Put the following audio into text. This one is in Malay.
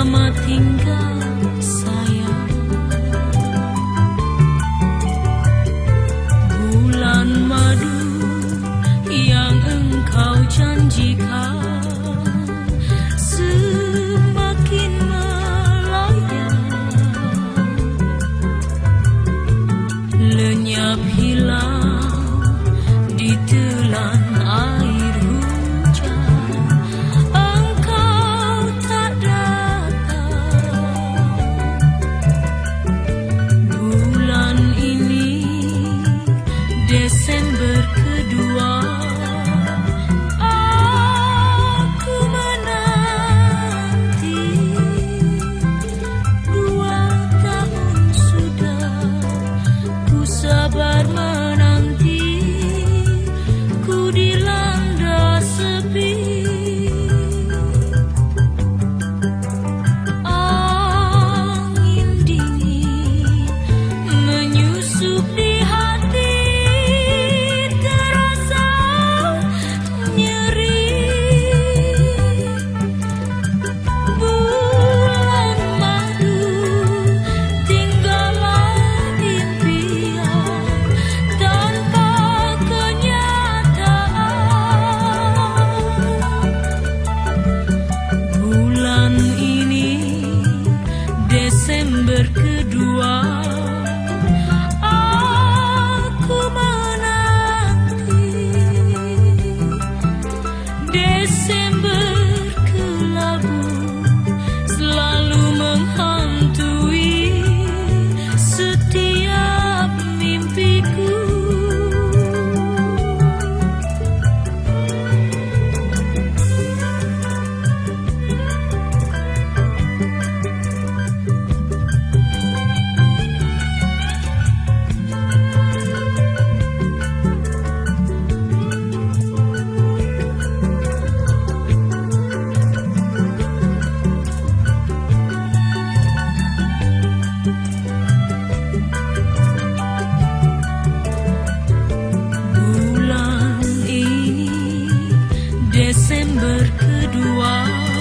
Nama tinggal saya bulan madu yang engkau janjikan. Desember kedua.